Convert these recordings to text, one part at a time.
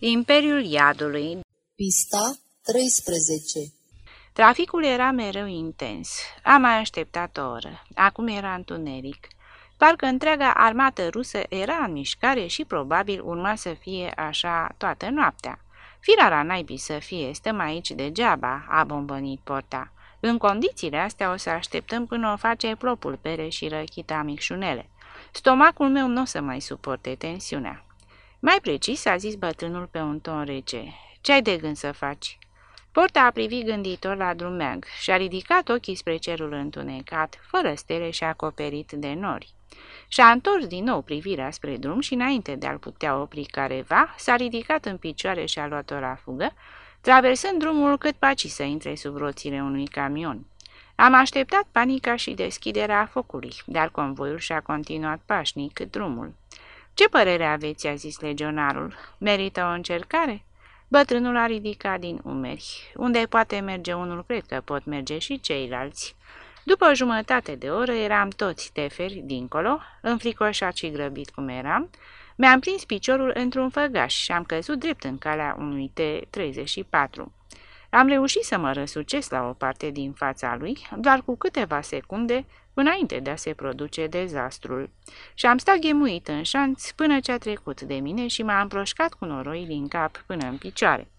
Imperiul Iadului Pista 13 Traficul era mereu intens. Am mai așteptat o oră. Acum era întuneric. Parcă întreaga armată rusă era în mișcare și probabil urma să fie așa toată noaptea. Firara naibii să fie, stăm aici degeaba, a bombănit porta. În condițiile astea o să așteptăm până o face plopul pere și răchita micșunele. Stomacul meu nu o să mai suporte tensiunea. Mai precis, a zis bătrânul pe un ton rece. Ce ai de gând să faci?" Porta a privit gânditor la drumeag și a ridicat ochii spre cerul întunecat, fără stele și acoperit de nori. Și-a întors din nou privirea spre drum și înainte de a-l putea opri careva, s-a ridicat în picioare și a luat-o la fugă, traversând drumul cât paci să intre sub roțile unui camion. Am așteptat panica și deschiderea focului, dar convoiul și-a continuat pașnic drumul. Ce părere aveți?" a zis legionarul. Merită o încercare?" Bătrânul a ridicat din umeri. Unde poate merge unul, cred că pot merge și ceilalți. După o jumătate de oră eram toți teferi dincolo, înfricoșat și grăbit cum eram. Mi-am prins piciorul într-un făgaș și am căzut drept în calea unui T-34. Am reușit să mă răsucesc la o parte din fața lui, doar cu câteva secunde înainte de a se produce dezastrul. Și am stat ghemuit în șanț până ce a trecut de mine și m-a împroșcat cu noroi din cap până în picioare.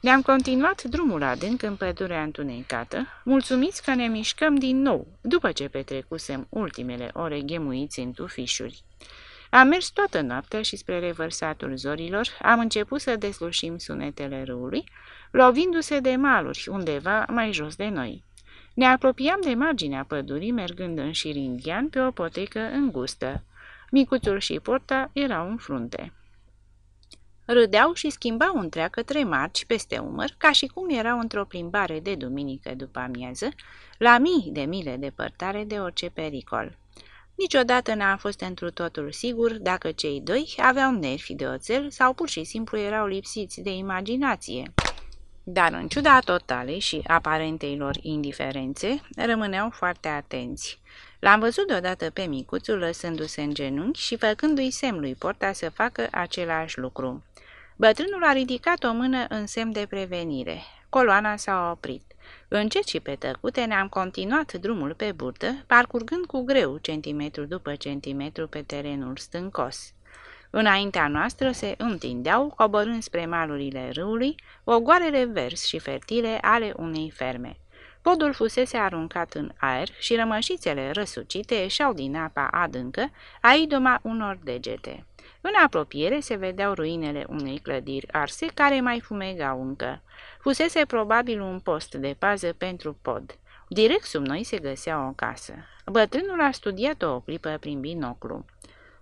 Ne-am continuat drumul adânc în pădurea întunecată, mulțumiți că ne mișcăm din nou, după ce petrecusem ultimele ore ghemuiți în tufișuri. Am mers toată noaptea și spre revărsatul zorilor am început să deslușim sunetele râului, lovindu-se de maluri undeva mai jos de noi. Ne apropiam de marginea pădurii, mergând în șir indian pe o potecă îngustă. Micuțul și porta erau în frunte. Râdeau și schimbau întreagă trei marci peste umăr, ca și cum erau într-o plimbare de duminică după amiază, la mii de mile depărtare de orice pericol. Niciodată n-am fost întru totul sigur dacă cei doi aveau nervi de oțel sau pur și simplu erau lipsiți de imaginație. Dar în ciuda totalei și aparentei lor indiferențe, rămâneau foarte atenți. L-am văzut deodată pe micuțul lăsându-se în genunchi și făcându-i semn lui Porta să facă același lucru. Bătrânul a ridicat o mână în semn de prevenire. Coloana s-a oprit. Încet și pe tăcute ne-am continuat drumul pe burtă, parcurgând cu greu centimetru după centimetru pe terenul stâncos. Înaintea noastră se întindeau, coborând spre malurile râului, ogoarele verzi și fertile ale unei ferme. Podul fusese aruncat în aer și rămășițele răsucite ieșeau din apa adâncă, a idoma unor degete. În apropiere se vedeau ruinele unei clădiri arse care mai fumegau încă. Fusese probabil un post de pază pentru pod. Direct sub noi se găsea o casă. Bătrânul a studiat-o o clipă prin binoclu.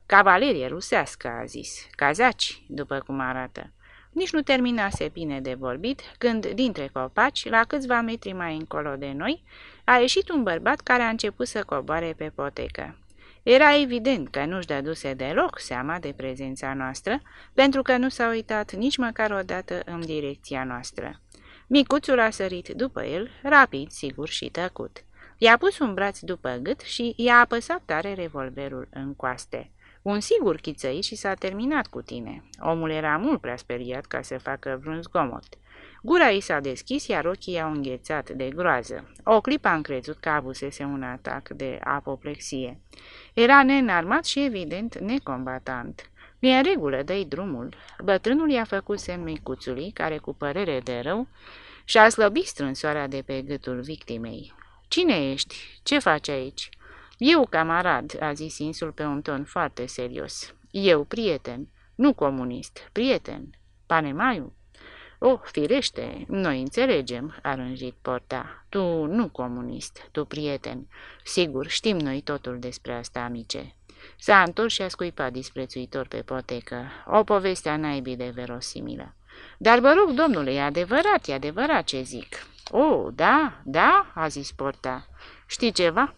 Cavalerie rusească, a zis. Cazaci, după cum arată. Nici nu terminase bine de vorbit, când, dintre copaci, la câțiva metri mai încolo de noi, a ieșit un bărbat care a început să coboare pe potecă. Era evident că nu-și dăduse deloc seama de prezența noastră, pentru că nu s-a uitat nici măcar o dată în direcția noastră. Micuțul a sărit după el, rapid, sigur și tăcut. I-a pus un braț după gât și i-a apăsat tare revolverul în coaste. Un sigur chițăi și s-a terminat cu tine. Omul era mult prea speriat ca să facă vreun zgomot. Gura i s-a deschis, iar ochii au înghețat de groază. O clipă am crezut că avusese un atac de apoplexie. Era neînarmat și, evident, necombatant. E în regulă, dă drumul. Bătrânul i-a făcut semn micuțului, care, cu părere de rău, și-a slăbit strânsoarea de pe gâtul victimei. Cine ești? Ce faci aici?" Eu, camarad," a zis Insul pe un ton foarte serios. Eu, prieten, nu comunist, prieten. Panemaiu?" Oh, firește, noi înțelegem," a rânjit Porta. Tu nu comunist, tu prieten. Sigur, știm noi totul despre asta, amice." S-a întors și a scuipat disprețuitor pe potecă. O poveste a naibii de verosimilă. Dar vă rog, domnule, e adevărat, e adevărat ce zic." Oh, da, da," a zis Porta. Știi ceva?"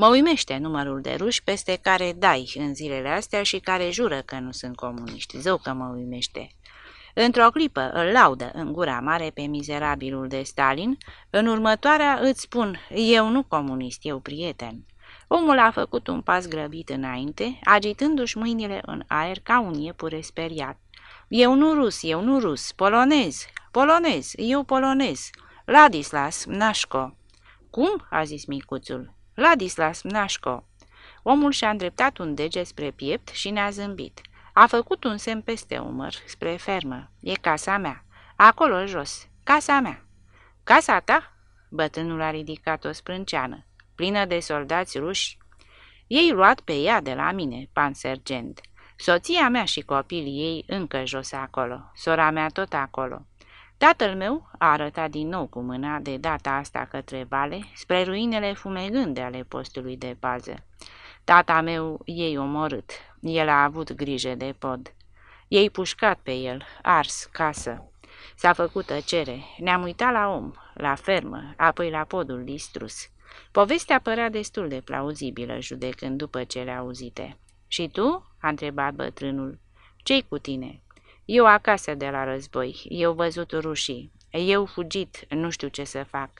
Mă uimește numărul de ruși peste care dai în zilele astea și care jură că nu sunt comuniști. Zău că mă uimește. Într-o clipă îl laudă în gura mare pe mizerabilul de Stalin, în următoarea îți spun, eu nu comunist, eu prieten. Omul a făcut un pas grăbit înainte, agitându-și mâinile în aer ca un iepure speriat. Eu nu rus, eu nu rus, polonez, polonez, eu polonez, Ladislas Mnașco. Cum?" a zis micuțul. Ladislas Mnașco. Omul și-a îndreptat un deget spre piept și ne-a zâmbit. A făcut un semn peste umăr, spre fermă. E casa mea. Acolo jos. Casa mea. Casa ta? Bătrânul a ridicat o sprânceană, plină de soldați ruși. Ei luat pe ea de la mine, pan sergent. Soția mea și copilii ei încă jos acolo, sora mea tot acolo. Tatăl meu a arătat din nou cu mâna de data asta către vale, spre ruinele fumegânde ale postului de pază. Tata meu ei omorât, el a avut grijă de pod. Ei pușcat pe el, ars, casă. S-a făcut tăcere, ne-am uitat la om, la fermă, apoi la podul distrus. Povestea părea destul de plauzibilă, judecând după cele auzite. Și tu?" a întrebat bătrânul. Ce-i cu tine?" Eu acasă de la război, eu văzut rușii, eu fugit, nu știu ce să fac."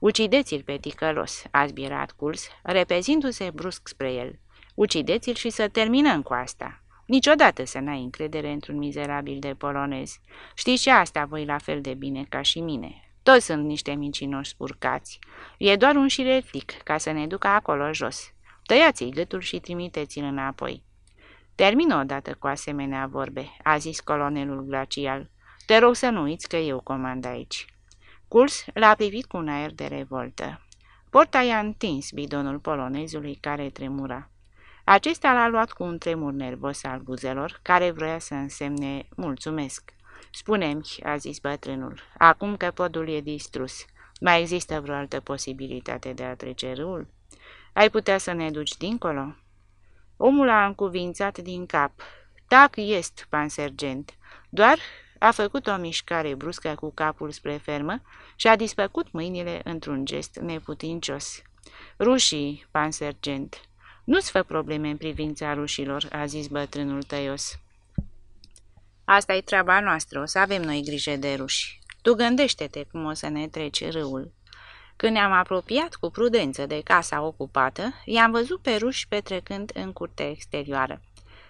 Ucideți-l pe ticălos," a zbirat Curs, repezindu-se brusc spre el. Ucideți-l și să terminăm cu asta." Niciodată să n-ai încredere într-un mizerabil de polonez. Știți și asta voi la fel de bine ca și mine. Toți sunt niște mincinoși spurcați. E doar un șiretlic ca să ne ducă acolo jos. Tăiați-i gâtul și trimiteți-l înapoi. Termină odată cu asemenea vorbe, a zis colonelul glacial. Te rog să nu uiți că eu comand aici. Curs l-a privit cu un aer de revoltă. Porta i-a întins bidonul polonezului care tremura. Acesta l-a luat cu un tremur nervos al buzelor, care vrea să însemne mulțumesc. Spune-mi, a zis bătrânul, acum că podul e distrus, mai există vreo altă posibilitate de a trece râul? Ai putea să ne duci dincolo?" Omul a încuvințat din cap. Tac est, pan sergent. Doar a făcut o mișcare bruscă cu capul spre fermă și a dispăcut mâinile într-un gest neputincios. Rușii, pan sergent. Nu-ți fă probleme în privința rușilor, a zis bătrânul tăios. Asta e treaba noastră, o să avem noi grijă de ruși. Tu gândește-te cum o să ne treci râul. Când ne-am apropiat cu prudență de casa ocupată, i-am văzut pe ruși petrecând în curtea exterioară.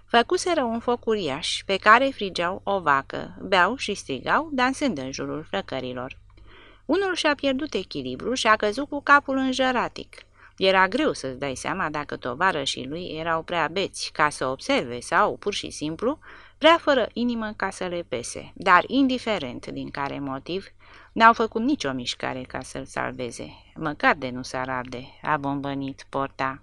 Făcuseră un foc uriaș, pe care frigeau o vacă, beau și strigau, dansând în jurul flăcărilor. Unul și-a pierdut echilibru și a căzut cu capul înjăratic. Era greu să-ți dai seama dacă tovarășii lui erau prea beți ca să observe sau, pur și simplu, prea fără inimă ca să le pese, dar indiferent din care motiv, N-au făcut nicio mișcare ca să-l salveze, măcar de nu s-ar arde, a bombănit porta.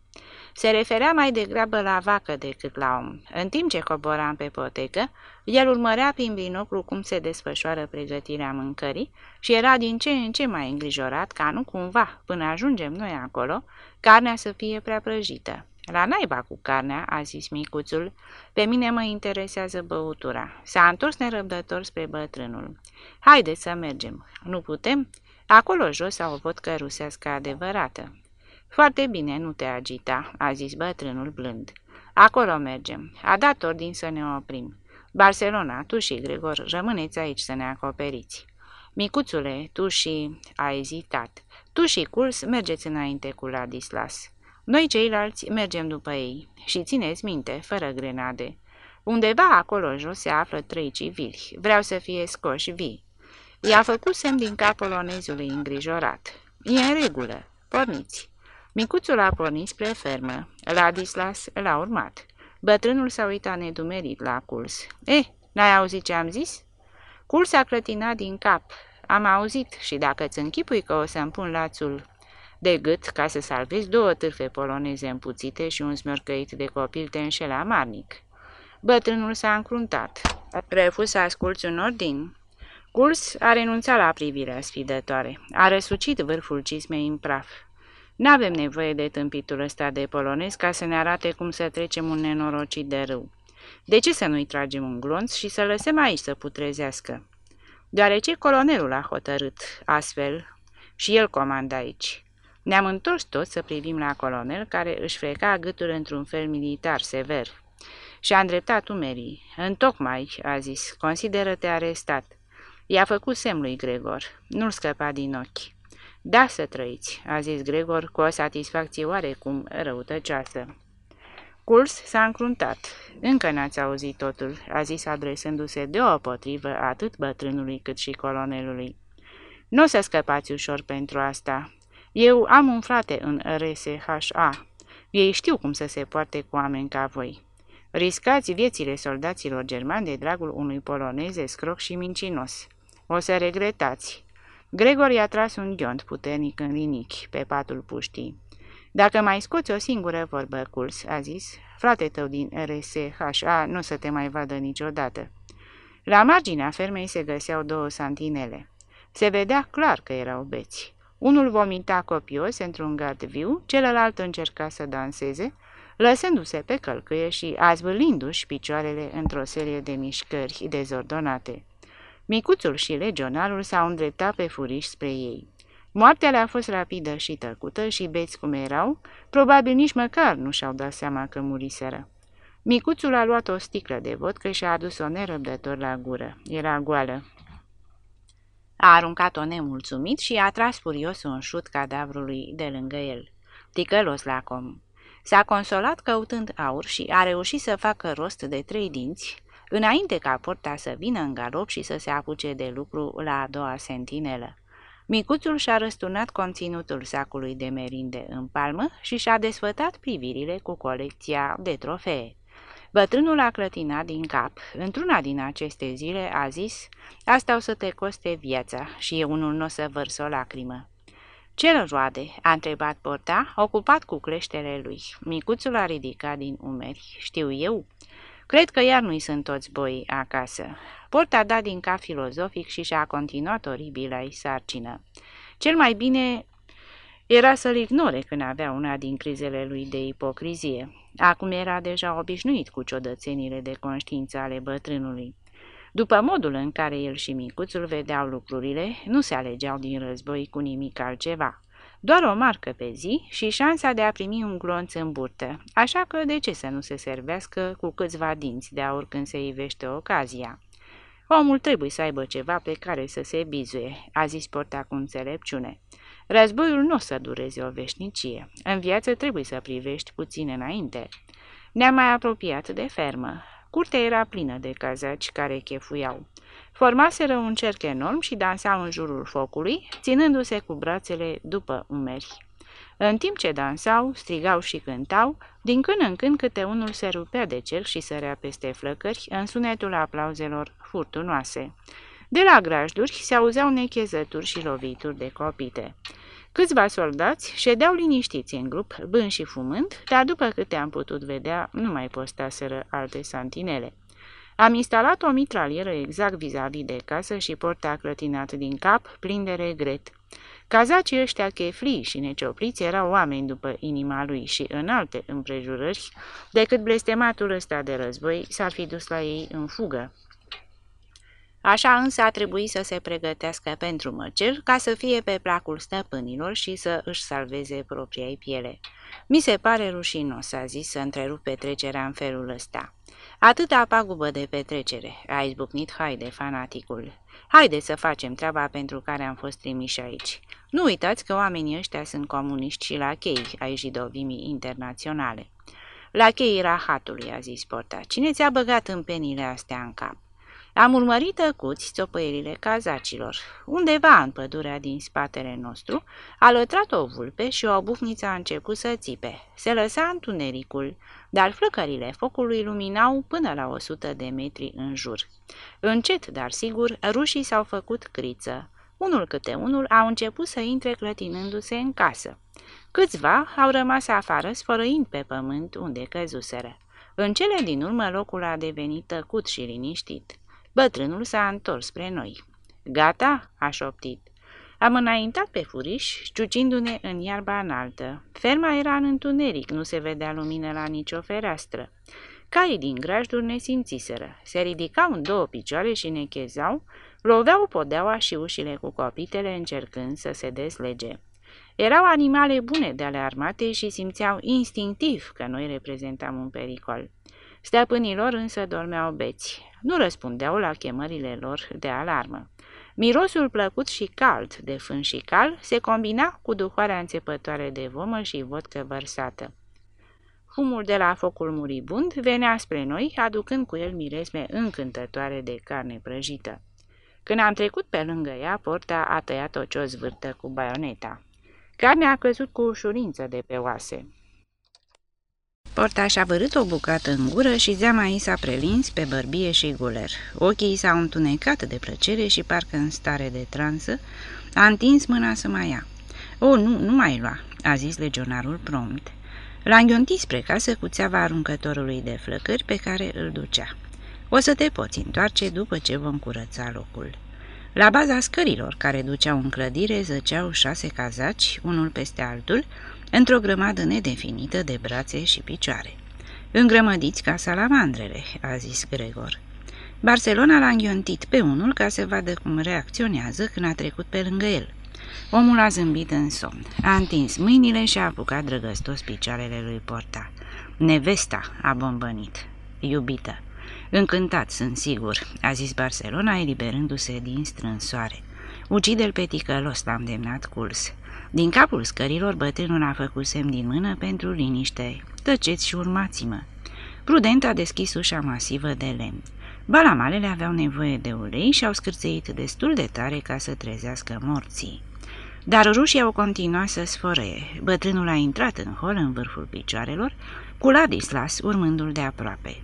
Se referea mai degrabă la vacă decât la om. În timp ce coboram pe potecă, el urmărea prin binoclu cum se desfășoară pregătirea mâncării și era din ce în ce mai îngrijorat ca nu cumva, până ajungem noi acolo, carnea să fie prea prăjită. La naiba cu carnea, a zis micuțul, pe mine mă interesează băutura. S-a întors nerăbdător spre bătrânul. Haideți să mergem. Nu putem? Acolo jos au o vodcă rusească adevărată. Foarte bine, nu te agita, a zis bătrânul blând. Acolo mergem. A dat ordin să ne oprim. Barcelona, tu și Gregor, rămâneți aici să ne acoperiți. Micuțule, tu și... a ezitat. Tu și Curs mergeți înainte cu Ladislas. Noi ceilalți mergem după ei și țineți minte, fără grenade. Undeva acolo jos se află trei civili. Vreau să fie scoși vii. I-a făcut semn din cap polonezului îngrijorat. E în regulă. Porniți. Micuțul a pornit spre fermă. Ladislas l-a urmat. Bătrânul s-a uitat nedumerit la Culs. Eh, n-ai auzit ce am zis?" Culs a clătinat din cap. Am auzit și dacă ți închipui că o să-mi pun lațul de gât ca să salvezi două târfe poloneze împuțite și un smărcăit de copil te înșela marnic. Bătrânul s-a încruntat. Refuz să asculți un ordin. Curs a renunțat la privirea sfidătoare. A răsucit vârful cismei în praf. N-avem nevoie de tâmpitul ăsta de polonez ca să ne arate cum să trecem un nenorocit de râu. De ce să nu-i tragem un glonț și să lăsăm aici să putrezească? Deoarece colonelul a hotărât astfel și el comanda aici. Ne-am întors toți să privim la colonel, care își freca gâtul într-un fel militar sever. Și-a îndreptat umerii. Întocmai, a zis, consideră-te arestat. I-a făcut semn lui Gregor. Nu-l scăpa din ochi. Da, să trăiți, a zis Gregor cu o satisfacție oarecum răutăcioasă. Curs s-a încruntat. Încă n-ați auzit totul, a zis adresându-se deopotrivă atât bătrânului cât și colonelului. Nu o să scăpați ușor pentru asta. Eu am un frate în RSHA. Ei știu cum să se poarte cu oameni ca voi. Riscați viețile soldaților germani de dragul unui polonez scroc și mincinos. O să regretați. Gregor i-a tras un ghiont puternic în rinichi pe patul puștii. Dacă mai scoți o singură vorbă, Culs, a zis, frate tău din RSHA nu să te mai vadă niciodată. La marginea fermei se găseau două santinele. Se vedea clar că erau beți. Unul vomita copios într-un gard viu, celălalt încerca să danseze, lăsându-se pe călcâie și azvâlindu-și picioarele într-o serie de mișcări dezordonate. Micuțul și legionarul s-au îndreptat pe furiș spre ei. Moartea le-a fost rapidă și tăcută și beți cum erau, probabil nici măcar nu și-au dat seama că muriseră. Micuțul a luat o sticlă de vodcă și a adus-o nerăbdător la gură. Era goală. A aruncat-o nemulțumit și a tras furios un șut cadavrului de lângă el. Ticălos la com. S-a consolat căutând aur și a reușit să facă rost de trei dinți, înainte ca porta să vină în galop și să se apuce de lucru la a doua sentinelă. Micuțul și-a răsturnat conținutul sacului de merinde în palmă și și-a desfătat privirile cu colecția de trofee. Bătrânul a clătinat din cap. Într-una din aceste zile a zis, asta o să te coste viața și eu unul nu o să vărs o lacrimă. Ce roade?" a întrebat porta, ocupat cu cleștele lui. Micuțul a ridicat din umeri. Știu eu?" Cred că iar nu-i sunt toți boi acasă. Porta a dat din cap filozofic și și-a continuat oribila sarcină. Cel mai bine era să-l ignore când avea una din crizele lui de ipocrizie. Acum era deja obișnuit cu ciodățenile de conștiință ale bătrânului. După modul în care el și micuțul vedeau lucrurile, nu se alegeau din război cu nimic altceva. Doar o marcă pe zi și șansa de a primi un glonț în burtă, așa că de ce să nu se servească cu câțiva dinți de aur când se ivește ocazia? Omul trebuie să aibă ceva pe care să se bizuie, a zis porta cu înțelepciune. Războiul nu o să dureze o veșnicie. În viață trebuie să privești puțin înainte. Ne-am mai apropiat de fermă. Curtea era plină de cazaci care chefuiau. Formaseră un cerc enorm și dansau în jurul focului, ținându-se cu brațele după umeri. În timp ce dansau, strigau și cântau, din când în când câte unul se rupea de cerc și sărea peste flăcări în sunetul aplauzelor furtunoase. De la grajduri se auzeau nechezături și lovituri de copite. Câțiva soldați ședeau liniștiți în grup, bând și fumând, dar după câte am putut vedea, nu mai postaseră alte santinele. Am instalat o mitralieră exact vis-a-vis -vis de casă și porta clătinat din cap, plin de regret. Cazacii ăștia cheflii și neciopliți erau oameni după inima lui și în alte împrejurări, decât blestematul ăsta de război s-ar fi dus la ei în fugă. Așa însă a trebuit să se pregătească pentru măcel ca să fie pe placul stăpânilor și să își salveze propria piele. Mi se pare rușinos, a zis, să întrerup petrecerea în felul ăsta. Atâta pagubă de petrecere, a izbucnit haide fanaticul. Haide să facem treaba pentru care am fost trimiși aici. Nu uitați că oamenii ăștia sunt comuniști și la chei ai jidovimii internaționale. La chei rahatului, a zis Porta. Cine ți-a băgat în penile astea în cap? Am urmărit tăcuți țopăierile cazacilor. Undeva în pădurea din spatele nostru a lătrat o vulpe și o bufniță a început să țipe. Se lăsa întunericul, dar flăcările focului luminau până la 100 de metri în jur. Încet, dar sigur, rușii s-au făcut criță. Unul câte unul au început să intre clătinându-se în casă. Câțiva au rămas afară, sfărăind pe pământ unde căzuseră. În cele din urmă locul a devenit tăcut și liniștit. Bătrânul s-a întors spre noi. Gata?" a șoptit. Am înaintat pe furiș, ciucindu-ne în iarba înaltă. Ferma era în întuneric, nu se vedea lumină la nicio fereastră. Caii din grajduri ne simțiseră. Se ridicau în două picioare și ne chezau, loveau podeaua și ușile cu copitele încercând să se deslege. Erau animale bune de ale armatei și simțeau instinctiv că noi reprezentam un pericol. Stăpânilor însă dormeau beți. Nu răspundeau la chemările lor de alarmă. Mirosul plăcut și cald de fân și cal se combina cu duhoarea înțepătoare de vomă și vodcă vărsată. Fumul de la focul muribund venea spre noi, aducând cu el miresme încântătoare de carne prăjită. Când am trecut pe lângă ea, porta a tăiat-o ce o zvârtă cu baioneta. Carnea a căzut cu ușurință de pe oase. Porta și-a vărât o bucată în gură și zeama i s-a prelins pe bărbie și guler. Ochii i s-au întunecat de plăcere și parcă în stare de transă, a întins mâna să mai ia. O, nu, nu mai lua," a zis legionarul prompt. L-a înghiontit spre casă cu țeava aruncătorului de flăcări pe care îl ducea. O să te poți întoarce după ce vom curăța locul. La baza scărilor care duceau în clădire zăceau șase cazaci, unul peste altul, într-o grămadă nedefinită de brațe și picioare. Îngrămădiți ca salamandrele, a zis Gregor. Barcelona l-a înghiontit pe unul ca să vadă cum reacționează când a trecut pe lângă el. Omul a zâmbit în somn, a întins mâinile și a apucat drăgăstos picioarele lui Porta. Nevesta a bombănit. Iubită. Încântat, sunt sigur, a zis Barcelona, eliberându-se din strânsoare. Ucide-l pe ticălos, l-am demnat culs. Din capul scărilor, bătrânul a făcut semn din mână pentru liniște. Tăceți și urmați-mă. Prudent a deschis ușa masivă de lemn. Balamalele aveau nevoie de ulei și au scârțeit destul de tare ca să trezească morții. Dar rușii au continuat să sfărăie. Bătrânul a intrat în hol în vârful picioarelor, cu Ladislas urmându-l de aproape.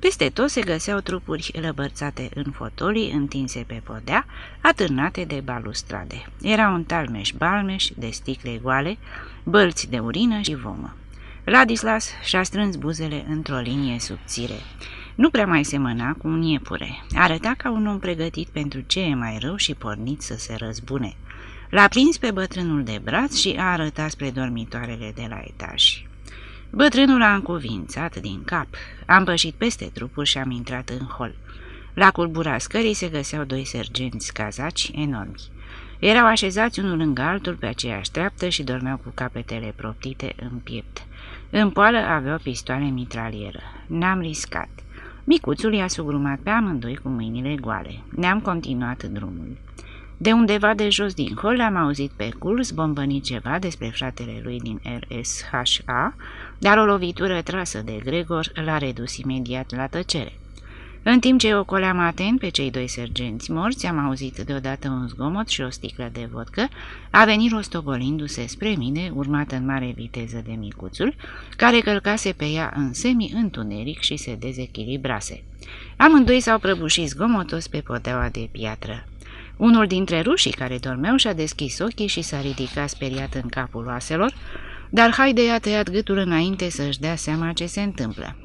Peste tot se găseau trupuri lăbărțate în fotolii întinse pe podea, atârnate de balustrade. Era un talmeș balmeș de sticle goale, bălți de urină și vomă. Ladislas și-a strâns buzele într-o linie subțire. Nu prea mai semăna cu un iepure. Arăta ca un om pregătit pentru ce e mai rău și pornit să se răzbune. L-a prins pe bătrânul de braț și a arătat spre dormitoarele de la etaj. Bătrânul a încuvințat din cap. Am pășit peste trupuri și am intrat în hol. La culbura scării se găseau doi sergenți cazaci enormi. Erau așezați unul lângă altul pe aceeași treaptă și dormeau cu capetele proptite în piept. În poală aveau pistoale mitralieră. N-am riscat. Micuțul i-a sugrumat pe amândoi cu mâinile goale. Ne-am continuat drumul. De undeva de jos din hol am auzit pe curs bombănit ceva despre fratele lui din RSHA, dar o lovitură trasă de Gregor l-a redus imediat la tăcere. În timp ce ocoleam atent pe cei doi sergenți morți, am auzit deodată un zgomot și o sticlă de vodcă, a venit rostogolindu-se spre mine, urmată în mare viteză de micuțul, care călcase pe ea în semi-întuneric și se dezechilibrase. Amândoi s-au prăbușit zgomotos pe poteaua de piatră. Unul dintre rușii care dormeau și-a deschis ochii și s-a ridicat speriat în capul oaselor, dar Haide i-a tăiat gâtul înainte să-și dea seama ce se întâmplă.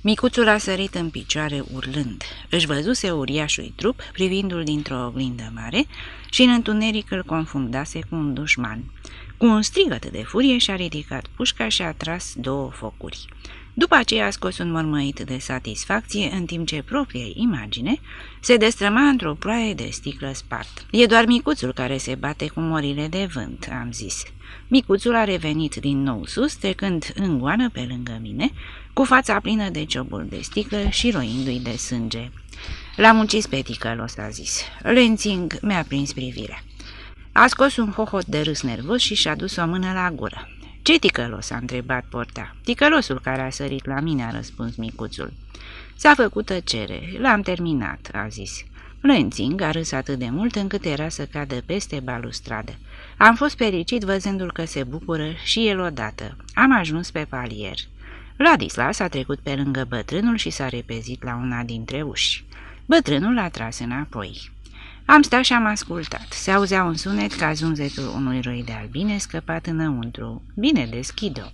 Micuțul a sărit în picioare urlând. Își văzuse uriașul trup privindu-l dintr-o oglindă mare și în întuneric îl confundase cu un dușman. Cu un strigăt de furie și-a ridicat pușca și a tras două focuri. După aceea a scos un mormăit de satisfacție, în timp ce propria imagine se destrăma într-o ploaie de sticlă spart. E doar micuțul care se bate cu morile de vânt, am zis. Micuțul a revenit din nou sus, trecând în goană pe lângă mine, cu fața plină de ciobul de sticlă și roindu-i de sânge. L-am ucis pe ticălos, a zis. Lenzing mi-a prins privirea. A scos un hohot de râs nervos și și-a dus o mână la gură. Ce ticălos?" a întrebat porta. Ticălosul care a sărit la mine," a răspuns micuțul. S-a făcut tăcere. L-am terminat," a zis. Lenzing a râs atât de mult încât era să cadă peste balustradă. Am fost fericit văzându-l că se bucură și el odată. Am ajuns pe palier. Ladislas a trecut pe lângă bătrânul și s-a repezit la una dintre uși. Bătrânul a tras înapoi. Am stat și am ascultat. Se auzea un sunet ca zunzetul unui roi de albine scăpat înăuntru. Bine, deschid-o.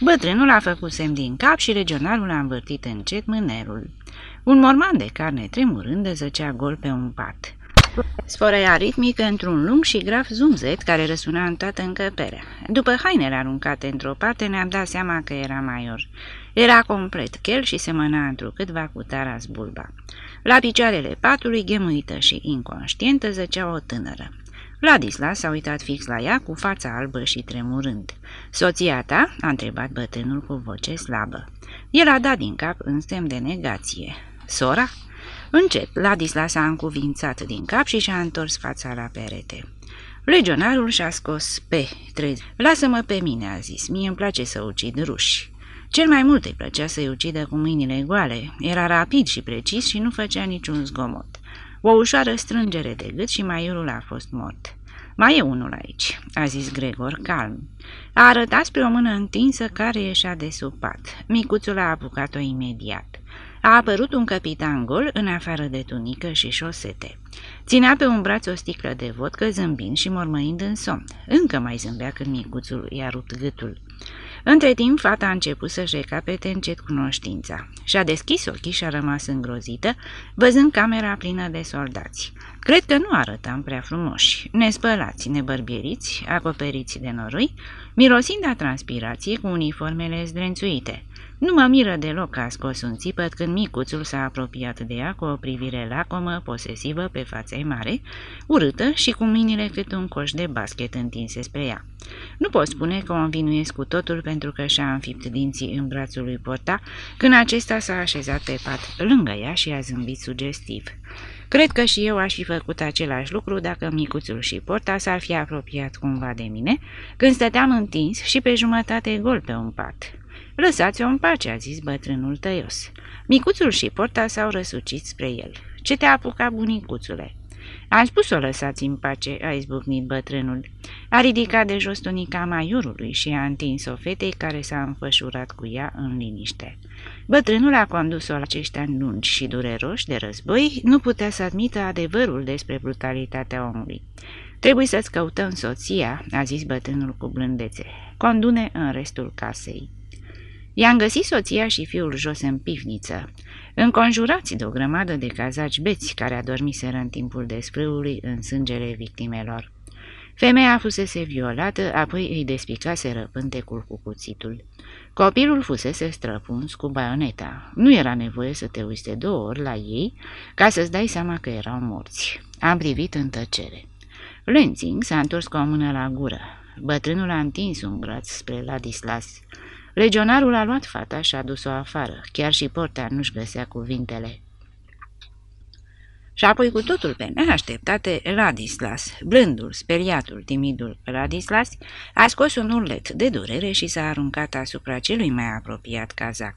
Bătrânul a făcut semn din cap și regionalul a învârtit încet mânerul. Un morman de carne tremurând zăcea gol pe un pat. Sfărăia ritmic într-un lung și grav zumzet care răsuna în toată încăperea. După hainele aruncate într-o parte, ne-am dat seama că era maior. Era complet chel și semăna întrucâtva cu Taras Bulba. La picioarele patului, ghemuită și inconștientă, zăcea o tânără. Ladislas s-a uitat fix la ea cu fața albă și tremurând. Soția ta?" a întrebat bătrânul cu voce slabă. El a dat din cap în semn de negație. Sora?" Încet, Ladislas a încuvințat din cap și și-a întors fața la perete. Legionarul și-a scos pe trezi. Lasă-mă pe mine, a zis, mie îmi place să ucid ruși. Cel mai mult îi plăcea să-i ucidă cu mâinile goale. Era rapid și precis și nu făcea niciun zgomot. O ușoară strângere de gât și maiorul a fost mort. Mai e unul aici," a zis Gregor calm. A arătat spre o mână întinsă care ieșea de sub pat. Micuțul a apucat-o imediat. A apărut un capitan gol în afară de tunică și șosete. Ținea pe un braț o sticlă de vodcă zâmbind și mormăind în somn. Încă mai zâmbea când micuțul i-a rupt gâtul. Între timp, fata a început să-și recapete încet cunoștința. Și-a deschis ochii și a rămas îngrozită, văzând camera plină de soldați. Cred că nu arătam prea frumoși, nespălați, nebărbieriți, acoperiți de noroi, mirosind a transpirație cu uniformele zdrențuite. Nu mă miră deloc că a scos un țipăt când micuțul s-a apropiat de ea cu o privire lacomă, posesivă pe fața mare, urâtă și cu mâinile cât un coș de basket întinse spre ea. Nu pot spune că o învinuiesc cu totul pentru că și-a înfipt dinții în brațul lui Porta când acesta s-a așezat pe pat lângă ea și a zâmbit sugestiv. Cred că și eu aș fi făcut același lucru dacă micuțul și Porta s-ar fi apropiat cumva de mine când stăteam întins și pe jumătate gol pe un pat. Lăsați-o în pace, a zis bătrânul tăios. Micuțul și porta s-au răsucit spre el. Ce te-a apucat, bunicuțule?" Am spus o lăsați în pace," a izbucnit bătrânul. A ridicat de jos tunica maiorului și a întins-o fetei care s-a înfășurat cu ea în liniște. Bătrânul a condus-o la acești ani lungi și dureroși de război, nu putea să admită adevărul despre brutalitatea omului. Trebuie să-ți căutăm soția," a zis bătrânul cu blândețe. Condune în restul casei." I-am găsit soția și fiul jos în pivniță, înconjurați de o grămadă de cazaci beți care adormiseră în timpul desfrâului în sângele victimelor. Femeia fusese violată, apoi îi despicase pântecul cu cuțitul. Copilul fusese străpuns cu baioneta. Nu era nevoie să te uiți de două ori la ei ca să-ți dai seama că erau morți. Am privit în tăcere. Lenzing s-a întors cu o mână la gură. Bătrânul a întins un braț spre Ladislas. Legionarul a luat fata și a dus-o afară. Chiar și porta nu-și găsea cuvintele. Și apoi cu totul pe neașteptate, Ladislas, blândul, speriatul, timidul Ladislas, a scos un urlet de durere și s-a aruncat asupra celui mai apropiat cazac.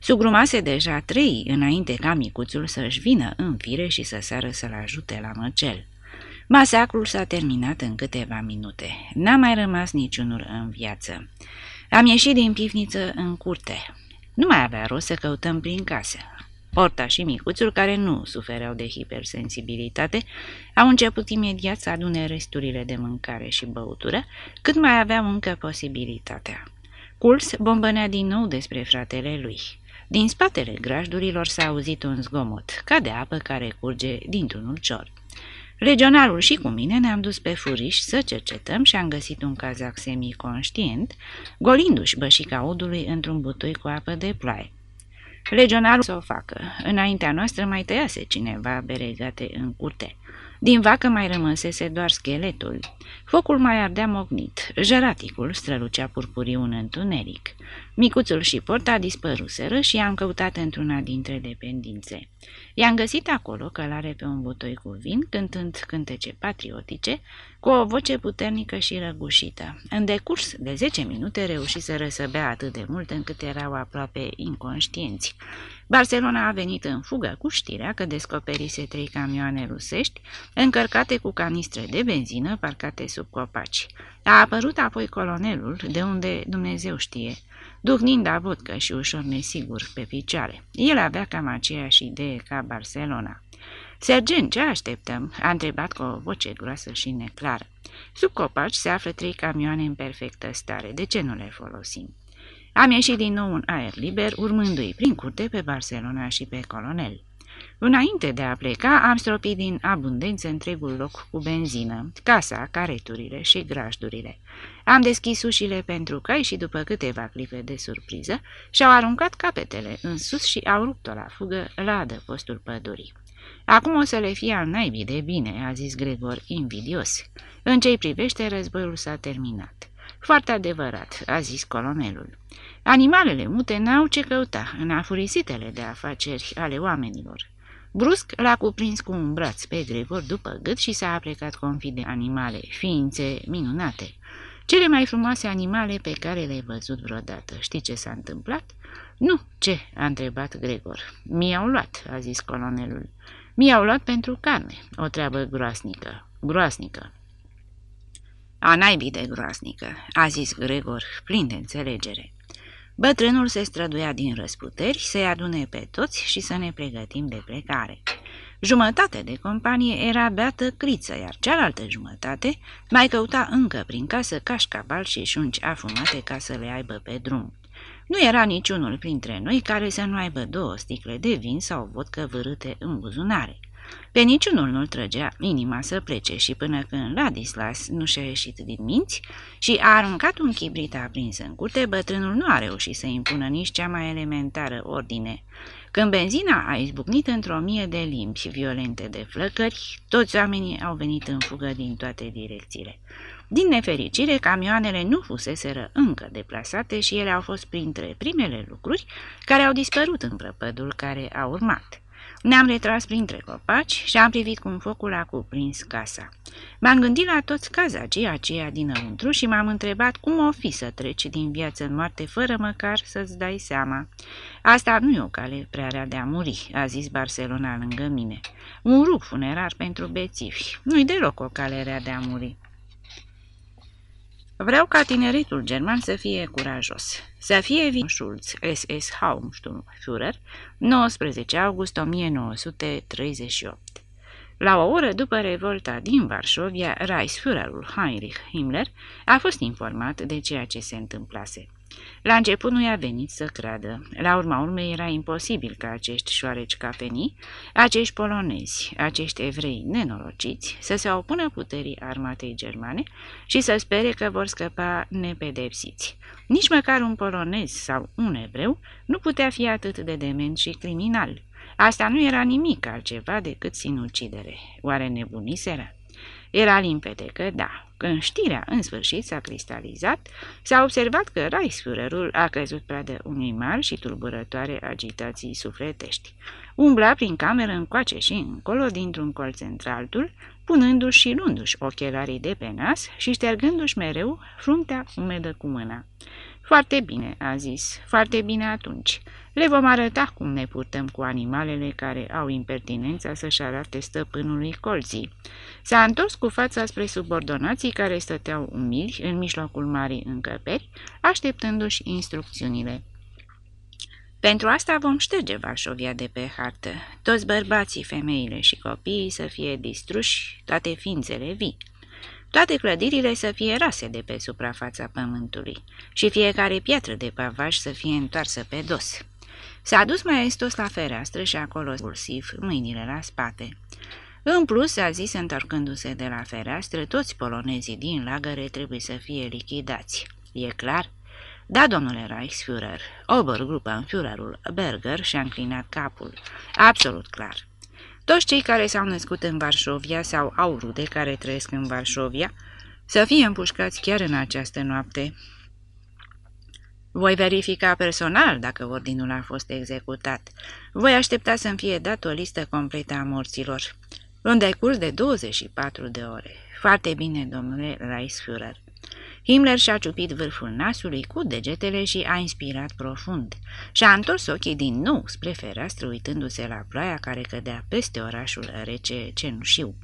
Sugrumase deja trei înainte ca micuțul să-și vină în fire și să sară să-l ajute la măcel. Masacrul s-a terminat în câteva minute. N-a mai rămas niciunul în viață. Am ieșit din pivniță în curte. Nu mai avea rost să căutăm prin casă. Porta și micuțul, care nu sufereau de hipersensibilitate, au început imediat să adune resturile de mâncare și băutură, cât mai aveau încă posibilitatea. Culs bombănea din nou despre fratele lui. Din spatele grajdurilor s-a auzit un zgomot, ca de apă care curge dintr-un cior. Legionarul și cu mine ne-am dus pe furiș să cercetăm și am găsit un cazac semiconștient, golindu-și bășica udului într-un butoi cu apă de ploaie. Legionarul să o facă. Înaintea noastră mai tăiase cineva beregate în curte. Din vacă mai rămăsese doar scheletul. Focul mai ardea mognit. Jăraticul strălucea purpuriu în întuneric. Micuțul și porta dispăruseră și i-am căutat într-una dintre dependințe. I-am găsit acolo călare pe un butoi cu vin, cântând cântece patriotice, cu o voce puternică și răgușită. În decurs de zece minute reuși să răsăbea atât de mult încât erau aproape inconștienți. Barcelona a venit în fugă cu știrea că descoperise trei camioane rusești încărcate cu canistre de benzină parcate sub copaci. A apărut apoi colonelul, de unde Dumnezeu știe, duhnind a vodcă și ușor nesigur pe picioare. El avea cam aceeași idee ca Barcelona. Sergent, ce așteptăm?" a întrebat cu o voce groasă și neclară. Sub copaci se află trei camioane în perfectă stare. De ce nu le folosim?" Am ieșit din nou în aer liber, urmându-i prin curte pe Barcelona și pe colonel. Înainte de a pleca, am stropit din abundență întregul loc cu benzină, casa, careturile și grajdurile. Am deschis ușile pentru cai și după câteva clipe de surpriză, și-au aruncat capetele în sus și au rupt-o la fugă la adăpostul pădurii. Acum o să le fie al naibii de bine, a zis Gregor invidios. În ce privește, războiul s-a terminat. Foarte adevărat, a zis colonelul. Animalele mute n-au ce căuta în afurisitele de afaceri ale oamenilor. Brusc l-a cuprins cu un braț pe Gregor după gât și s-a aplecat confide animale, ființe minunate. Cele mai frumoase animale pe care le-ai văzut vreodată. Știi ce s-a întâmplat? Nu, ce?" a întrebat Gregor. Mi-au luat," a zis colonelul. Mi-au luat pentru carne, o treabă groasnică, groasnică." A naibii de groasnică," a zis Gregor, plin de înțelegere. Bătrânul se străduia din răsputeri să-i adune pe toți și să ne pregătim de plecare. Jumătate de companie era beată criță, iar cealaltă jumătate mai căuta încă prin casă cașcabal și șunci afumate ca să le aibă pe drum. Nu era niciunul printre noi care să nu aibă două sticle de vin sau vodcă vârâte în buzunare. Pe niciunul nu-l trăgea inima să plece și până când Ladislas nu și-a ieșit din minți și a aruncat un chibrit aprins în curte, bătrânul nu a reușit să impună nici cea mai elementară ordine. Când benzina a izbucnit într-o mie de limbi violente de flăcări, toți oamenii au venit în fugă din toate direcțiile. Din nefericire, camioanele nu fuseseră încă deplasate și ele au fost printre primele lucruri care au dispărut în prăpădul care a urmat. Ne-am retras printre copaci și am privit cum focul a cuprins casa. M-am gândit la toți cazacii aceia dinăuntru și m-am întrebat cum o fi să treci din viață în moarte fără măcar să-ți dai seama. Asta nu e o cale prea rea de a muri, a zis Barcelona lângă mine. Un rug funerar pentru bețivi. Nu-i deloc o cale rea de a muri. Vreau ca tineritul german să fie curajos, să fie vin Schulz, SS Hauptsturmführer, 19 august 1938. La o oră după revolta din Varșovia, Reichsführerul Heinrich Himmler a fost informat de ceea ce se întâmplase. La început nu i-a venit să creadă. La urma urmei era imposibil ca acești șoareci cafenii, acești polonezi, acești evrei nenorociți să se opună puterii armatei germane și să spere că vor scăpa nepedepsiți. Nici măcar un polonez sau un evreu nu putea fi atât de dement și criminal. Asta nu era nimic altceva decât sinucidere. Oare nebuniseră? Era limpede că da. Când știrea în sfârșit s-a cristalizat, s-a observat că Reichsführerul a căzut pradă unui mari și tulburătoare agitații sufletești. Umbla prin cameră încoace și încolo dintr-un colț într-altul, punându-și și luându-și ochelarii de pe nas și ștergându-și mereu fruntea umedă cu mâna. Foarte bine, a zis, foarte bine atunci. Le vom arăta cum ne purtăm cu animalele care au impertinența să-și arate stăpânului colții. S-a întors cu fața spre subordonații care stăteau umili în mijlocul marii încăperi, așteptându-și instrucțiunile. Pentru asta vom șterge Varșovia de pe hartă. Toți bărbații, femeile și copiii să fie distruși, toate ființele vii toate clădirile să fie rase de pe suprafața pământului și fiecare piatră de pavaj să fie întoarsă pe dos. S-a dus mai estos la fereastră și acolo impulsiv, mâinile la spate. În plus, a zis, întorcându-se de la fereastră, toți polonezii din lagăre trebuie să fie lichidați. E clar? Da, domnule Reichsführer, Obergruppenführerul Berger și-a înclinat capul. Absolut clar. Toți cei care s-au născut în Varșovia sau au rude care trăiesc în Varșovia să fie împușcați chiar în această noapte. Voi verifica personal dacă ordinul a fost executat. Voi aștepta să-mi fie dat o listă completă a morților. În decurs de 24 de ore. Foarte bine, domnule Reichsführer. Himmler și-a ciupit vârful nasului cu degetele și a inspirat profund. Și-a întors ochii din nou spre fereastră, uitându-se la ploaia care cădea peste orașul rece cenușiu.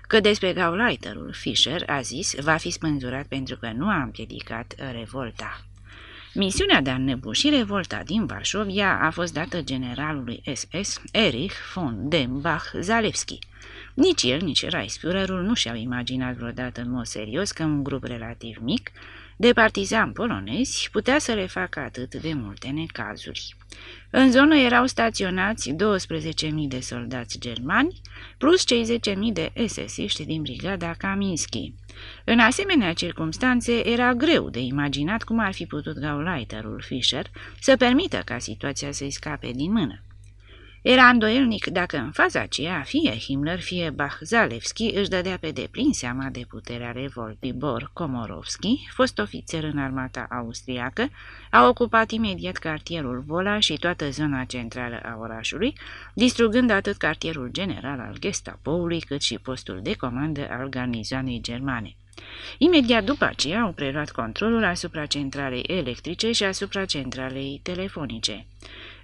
Că despre Gauleiterul Fischer, a zis, va fi spânzurat pentru că nu a împiedicat revolta. Misiunea de a înnebuși revolta din Varșovia a fost dată generalului SS Erich von Dembach-Zalewski, nici el, nici Reichsführerul nu și-au imaginat vreodată în mod serios că un grup relativ mic de partizani polonezi putea să le facă atât de multe necazuri. În zonă erau staționați 12.000 de soldați germani, plus cei 10.000 de esesiști din brigada Kaminski. În asemenea circumstanțe, era greu de imaginat cum ar fi putut Gauleiterul Fischer să permită ca situația să-i scape din mână. Era îndoielnic dacă în faza aceea fie Himmler, fie Bach-Zalewski își dădea pe deplin seama de puterea revoltei. Bor Komorovski, fost ofițer în armata austriacă, a ocupat imediat cartierul Vola și toată zona centrală a orașului, distrugând atât cartierul general al Gestapoului cât și postul de comandă al garnizoanei germane. Imediat după aceea au preluat controlul asupra centralei electrice și asupra centralei telefonice.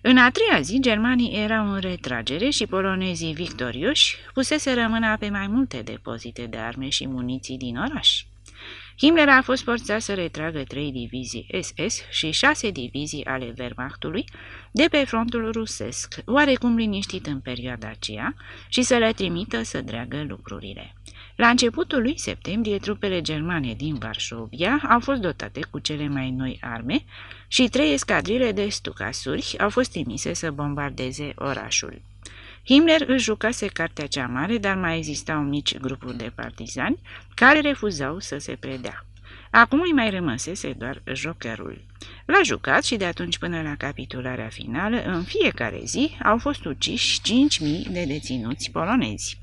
În a treia zi, germanii erau în retragere și polonezii victorioși pusese rămâna pe mai multe depozite de arme și muniții din oraș. Himmler a fost forțat să retragă trei divizii SS și șase divizii ale Wehrmachtului de pe frontul rusesc, oarecum liniștit în perioada aceea, și să le trimită să dreagă lucrurile. La începutul lui septembrie, trupele germane din Varșovia au fost dotate cu cele mai noi arme și trei escadrile de stucasuri au fost trimise să bombardeze orașul. Himmler își jucase cartea cea mare, dar mai existau mici grupuri de partizani care refuzau să se predea. Acum îi mai rămăsese doar jokerul. L-a jucat și de atunci până la capitularea finală, în fiecare zi, au fost uciși 5.000 de deținuți polonezi.